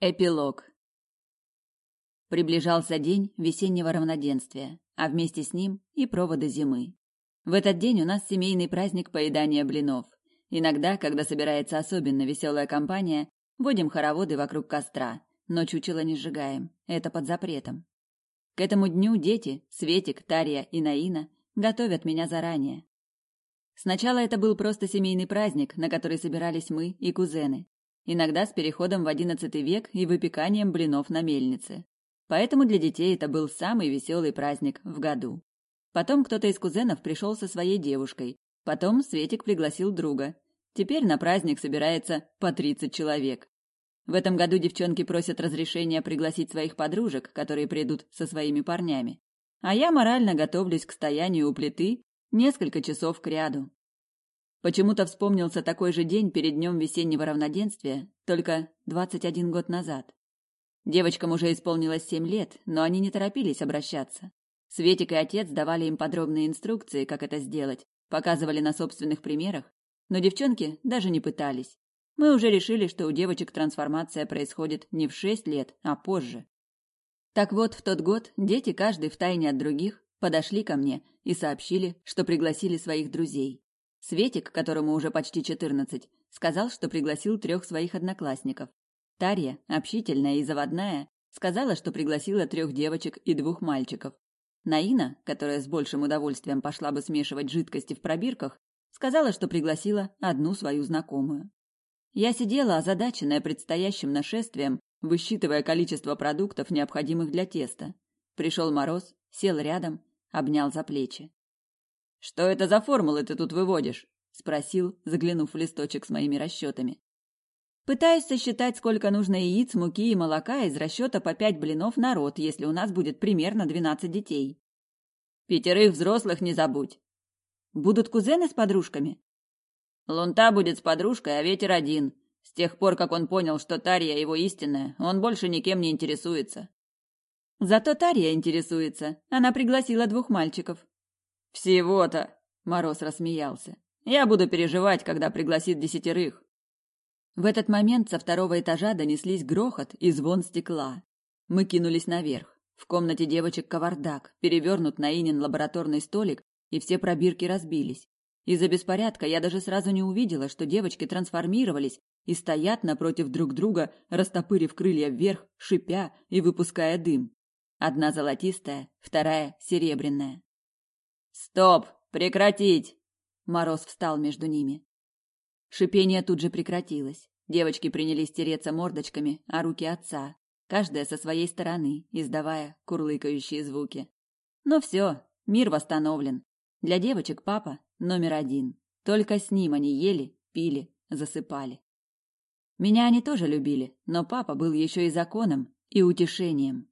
Эпилог. Приближался день весеннего равноденствия, а вместе с ним и проводы зимы. В этот день у нас семейный праздник поедания блинов. Иногда, когда собирается особенно веселая компания, водим хороводы вокруг костра, но чучело не сжигаем, это под запретом. К этому дню дети, Светик, Тарья и Наина, готовят меня заранее. Сначала это был просто семейный праздник, на который собирались мы и кузены иногда с переходом в XI век и выпеканием блинов на мельнице. Поэтому для детей это был самый веселый праздник в году. Потом кто-то из кузенов пришел со своей девушкой. Потом Светик пригласил друга. Теперь на праздник собирается по 30 человек. В этом году девчонки просят разрешения пригласить своих подружек, которые придут со своими парнями. А я морально готовлюсь к стоянию у плиты несколько часов кряду. Почему-то вспомнился такой же день перед днем весеннего равноденствия, только 21 год назад. Девочкам уже исполнилось семь лет, но они не торопились обращаться. Светик и отец давали им подробные инструкции, как это сделать, показывали на собственных примерах, но девчонки даже не пытались. Мы уже решили, что у девочек трансформация происходит не в шесть лет, а позже. Так вот, в тот год дети, каждый втайне от других, подошли ко мне и сообщили, что пригласили своих друзей. Светик, которому уже почти четырнадцать, сказал, что пригласил трех своих одноклассников. Тарья, общительная и заводная, сказала, что пригласила трех девочек и двух мальчиков. Наина, которая с большим удовольствием пошла бы смешивать жидкости в пробирках, сказала, что пригласила одну свою знакомую. Я сидела озадаченная предстоящим нашествием, высчитывая количество продуктов, необходимых для теста. Пришел Мороз, сел рядом, обнял за плечи. «Что это за формулы ты тут выводишь?» — спросил, заглянув в листочек с моими расчетами. «Пытаюсь сосчитать, сколько нужно яиц, муки и молока из расчета по пять блинов на рот, если у нас будет примерно двенадцать детей». «Пятерых взрослых не забудь». «Будут кузены с подружками?» «Лунта будет с подружкой, а ветер один. С тех пор, как он понял, что Тария его истинная, он больше никем не интересуется». «Зато Тария интересуется. Она пригласила двух мальчиков. «Всего-то!» — Мороз рассмеялся. «Я буду переживать, когда пригласит десятерых». В этот момент со второго этажа донеслись грохот и звон стекла. Мы кинулись наверх. В комнате девочек кавардак, перевернут на Инин лабораторный столик, и все пробирки разбились. Из-за беспорядка я даже сразу не увидела, что девочки трансформировались и стоят напротив друг друга, растопырив крылья вверх, шипя и выпуская дым. Одна золотистая, вторая серебряная. «Стоп! Прекратить!» Мороз встал между ними. Шипение тут же прекратилось. Девочки принялись тереться мордочками о руки отца, каждая со своей стороны, издавая курлыкающие звуки. Но все, мир восстановлен. Для девочек папа номер один. Только с ним они ели, пили, засыпали. Меня они тоже любили, но папа был еще и законом, и утешением.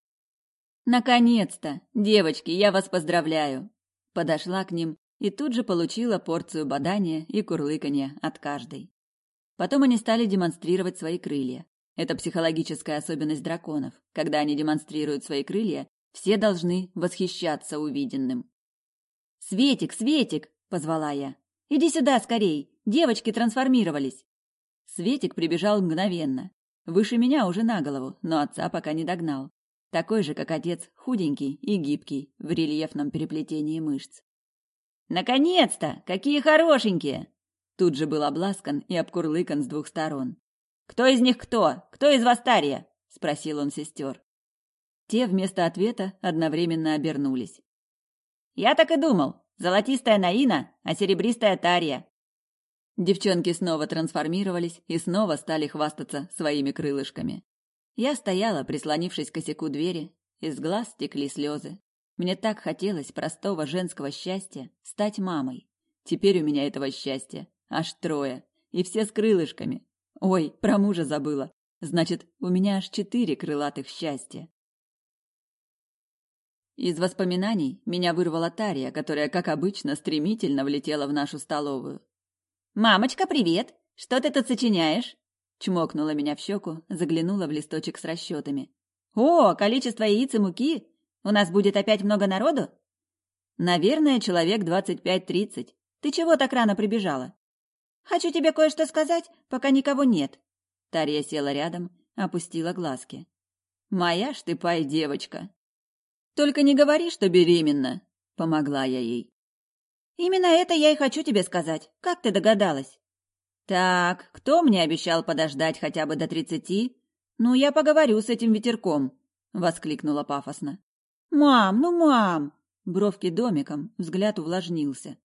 «Наконец-то! Девочки, я вас поздравляю! Подошла к ним и тут же получила порцию бадания и курлыканья от каждой. Потом они стали демонстрировать свои крылья. Это психологическая особенность драконов. Когда они демонстрируют свои крылья, все должны восхищаться увиденным. «Светик, Светик!» – позвала я. «Иди сюда скорей! Девочки трансформировались!» Светик прибежал мгновенно. Выше меня уже на голову, но отца пока не догнал. Такой же, как отец, худенький и гибкий, в рельефном переплетении мышц. «Наконец-то! Какие хорошенькие!» Тут же был обласкан и обкурлыкан с двух сторон. «Кто из них кто? Кто из вас Тарья?» — спросил он сестер. Те вместо ответа одновременно обернулись. «Я так и думал. Золотистая Наина, а серебристая Тарья». Девчонки снова трансформировались и снова стали хвастаться своими крылышками. Я стояла, прислонившись к косяку двери, из глаз текли слезы. Мне так хотелось простого женского счастья стать мамой. Теперь у меня этого счастья аж трое, и все с крылышками. Ой, про мужа забыла. Значит, у меня аж четыре крылатых счастья. Из воспоминаний меня вырвала Тария, которая, как обычно, стремительно влетела в нашу столовую. «Мамочка, привет! Что ты тут сочиняешь?» Чмокнула меня в щеку, заглянула в листочек с расчетами. «О, количество яиц и муки! У нас будет опять много народу?» «Наверное, человек двадцать пять-тридцать. Ты чего так рано прибежала?» «Хочу тебе кое-что сказать, пока никого нет». Тарья села рядом, опустила глазки. «Моя ж ты пай девочка!» «Только не говори, что беременна!» — помогла я ей. «Именно это я и хочу тебе сказать. Как ты догадалась?» «Так, кто мне обещал подождать хотя бы до тридцати? Ну, я поговорю с этим ветерком!» — воскликнула пафосно. «Мам, ну мам!» Бровки домиком, взгляд увлажнился.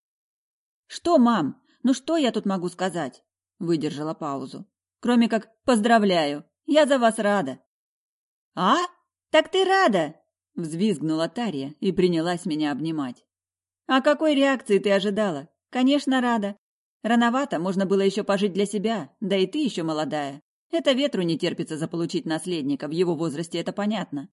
«Что, мам? Ну что я тут могу сказать?» Выдержала паузу. «Кроме как «поздравляю! Я за вас рада!» «А? Так ты рада?» Взвизгнула Тария и принялась меня обнимать. «А какой реакции ты ожидала? Конечно, рада. Рановато, можно было еще пожить для себя, да и ты еще молодая. Это ветру не терпится заполучить наследника, в его возрасте это понятно.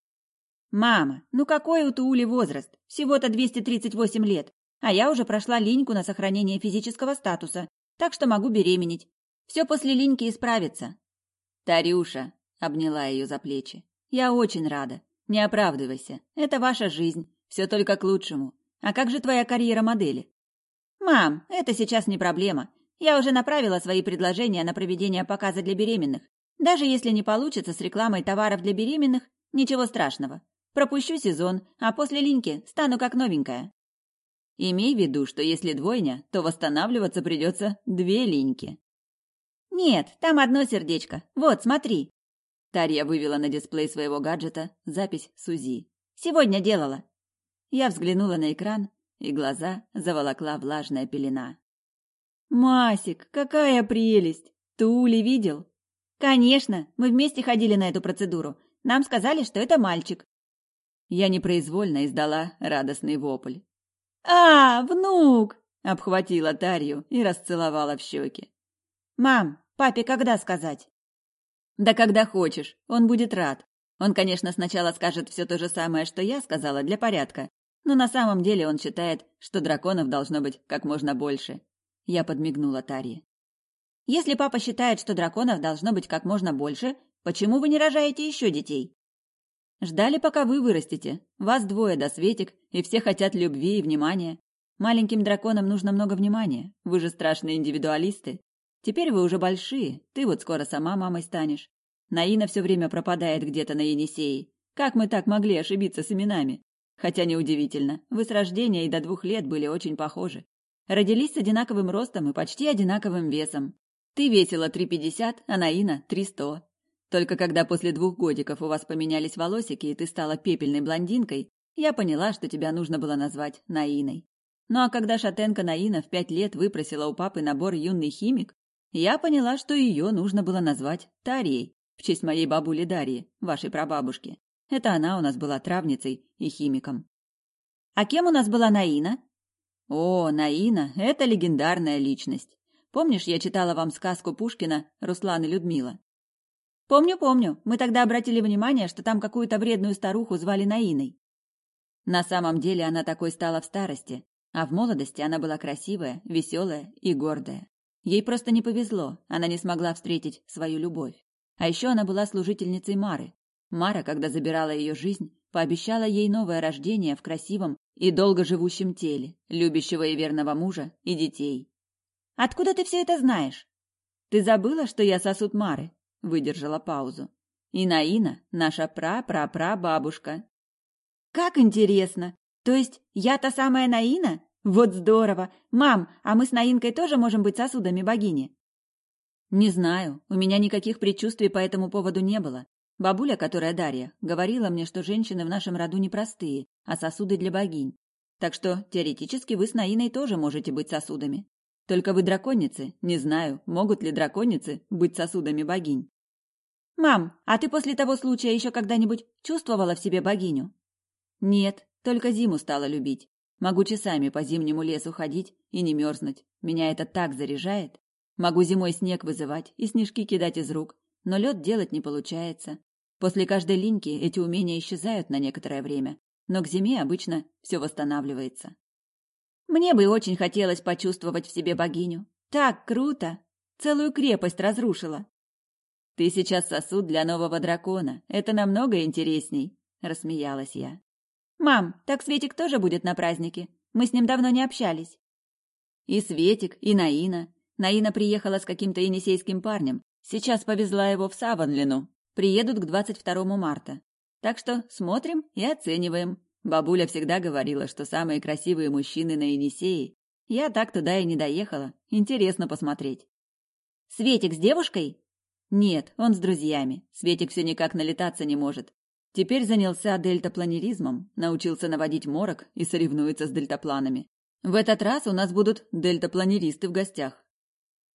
«Мама, ну какой у Туули возраст? Всего-то 238 лет, а я уже прошла линьку на сохранение физического статуса, так что могу беременеть. Все после линьки исправится». «Тарюша», — обняла ее за плечи, — «я очень рада. Не оправдывайся. Это ваша жизнь. Все только к лучшему. А как же твоя карьера модели?» «Мам, это сейчас не проблема. Я уже направила свои предложения на проведение показа для беременных. Даже если не получится с рекламой товаров для беременных, ничего страшного. Пропущу сезон, а после линьки стану как новенькая. Имей в виду, что если двойня, то восстанавливаться придется две линьки. Нет, там одно сердечко. Вот, смотри. Тарья вывела на дисплей своего гаджета запись Сузи. Сегодня делала. Я взглянула на экран, и глаза заволокла влажная пелена. «Масик, какая прелесть! Ты Ули видел?» «Конечно, мы вместе ходили на эту процедуру. Нам сказали, что это мальчик. Я непроизвольно издала радостный вопль. «А, внук!» — обхватила Тарью и расцеловала в щеки. «Мам, папе когда сказать?» «Да когда хочешь, он будет рад. Он, конечно, сначала скажет все то же самое, что я сказала, для порядка, но на самом деле он считает, что драконов должно быть как можно больше». Я подмигнула Тарье. «Если папа считает, что драконов должно быть как можно больше, почему вы не рожаете еще детей?» Ждали, пока вы вырастете. Вас двое до Светик, и все хотят любви и внимания. Маленьким драконам нужно много внимания. Вы же страшные индивидуалисты. Теперь вы уже большие. Ты вот скоро сама мамой станешь. Наина все время пропадает где-то на Енисее. Как мы так могли ошибиться с именами? Хотя неудивительно. Вы с рождения и до двух лет были очень похожи. Родились с одинаковым ростом и почти одинаковым весом. Ты весила три пятьдесят, а Наина три сто. Только когда после двух годиков у вас поменялись волосики, и ты стала пепельной блондинкой, я поняла, что тебя нужно было назвать Наиной. Ну а когда шатенка Наина в пять лет выпросила у папы набор «Юный химик», я поняла, что ее нужно было назвать Тарией, в честь моей бабули Дарьи, вашей прабабушки. Это она у нас была травницей и химиком. А кем у нас была Наина? О, Наина – это легендарная личность. Помнишь, я читала вам сказку Пушкина «Руслан и Людмила»? Помню, помню. Мы тогда обратили внимание, что там какую-то вредную старуху звали Наиной. На самом деле она такой стала в старости, а в молодости она была красивая, веселая и гордая. Ей просто не повезло, она не смогла встретить свою любовь. А еще она была служительницей Мары. Мара, когда забирала ее жизнь, пообещала ей новое рождение в красивом и долго живущем теле, любящего и верного мужа и детей. «Откуда ты все это знаешь?» «Ты забыла, что я сосуд Мары?» выдержала паузу. И Наина наша пра-пра-пра-бабушка. Как интересно. То есть я та самая Наина? Вот здорово. Мам, а мы с Наинкой тоже можем быть сосудами богини? Не знаю, у меня никаких предчувствий по этому поводу не было. Бабуля, которая Дарья, говорила мне, что женщины в нашем роду непростые, а сосуды для богинь. Так что, теоретически, вы с Наиной тоже можете быть сосудами. Только вы драконицы, не знаю, могут ли драконицы быть сосудами богинь. Мам, а ты после того случая еще когда-нибудь чувствовала в себе богиню? Нет, только зиму стала любить. Могу часами по зимнему лесу ходить и не мерзнуть. Меня это так заряжает. Могу зимой снег вызывать и снежки кидать из рук, но лед делать не получается. После каждой линьки эти умения исчезают на некоторое время, но к зиме обычно все восстанавливается. Мне бы очень хотелось почувствовать в себе богиню. Так круто! Целую крепость разрушила. Ты сейчас сосуд для нового дракона. Это намного интересней, рассмеялась я. Мам, так Светик тоже будет на празднике. Мы с ним давно не общались. И Светик, и Наина. Наина приехала с каким-то енисейским парнем. Сейчас повезла его в Саванлину. Приедут к 22 марта. Так что смотрим и оцениваем. Бабуля всегда говорила, что самые красивые мужчины на Енисее. Я так туда и не доехала. Интересно посмотреть. Светик с девушкой? Нет, он с друзьями. Светик все никак налетаться не может. Теперь занялся дельтапланеризмом, научился наводить морок и соревнуется с дельтапланами. В этот раз у нас будут дельтапланеристы в гостях.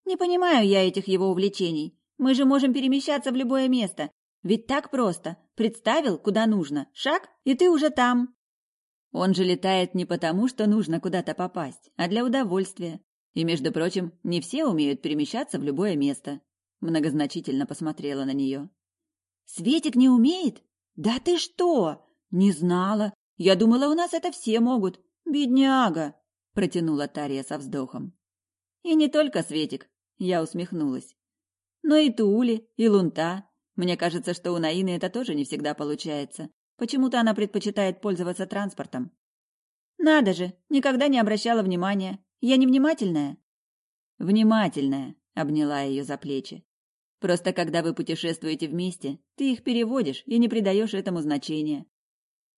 Не понимаю я этих его увлечений. Мы же можем перемещаться в любое место. Ведь так просто. Представил, куда нужно. Шаг, и ты уже там. Он же летает не потому, что нужно куда-то попасть, а для удовольствия. И, между прочим, не все умеют перемещаться в любое место. Многозначительно посмотрела на нее. Светик не умеет? Да ты что? Не знала. Я думала, у нас это все могут. Бедняга, протянула Тария со вздохом. И не только Светик, я усмехнулась. Но и Тули, и Лунта. Мне кажется, что у Наины это тоже не всегда получается. Почему-то она предпочитает пользоваться транспортом. Надо же, никогда не обращала внимания. Я невнимательная. Внимательная, обняла ее за плечи. Просто когда вы путешествуете вместе, ты их переводишь и не придаешь этому значения.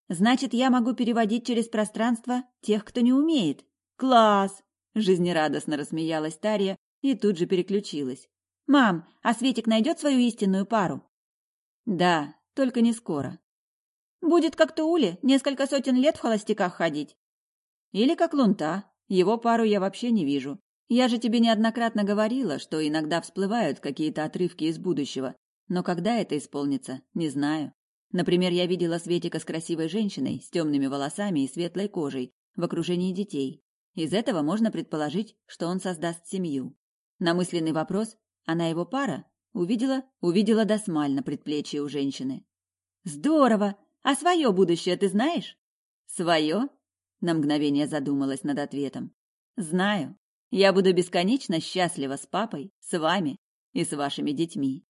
Значит, я могу переводить через пространство тех, кто не умеет. Класс! Жизнерадостно рассмеялась Тария и тут же переключилась. Мам, а Светик найдет свою истинную пару? Да, только не скоро. Будет как Туули, несколько сотен лет в холостяках ходить. Или как Лунта. Его пару я вообще не вижу. Я же тебе неоднократно говорила, что иногда всплывают какие-то отрывки из будущего, но когда это исполнится, не знаю. Например, я видела Светика с красивой женщиной, с темными волосами и светлой кожей, в окружении детей. Из этого можно предположить, что он создаст семью. На мысленный вопрос «Она его пара?» увидела, увидела досмаль на предплечье у женщины. «Здорово! А свое будущее ты знаешь?» «Свое?» На мгновение задумалась над ответом. «Знаю. Я буду бесконечно счастлива с папой, с вами и с вашими детьми.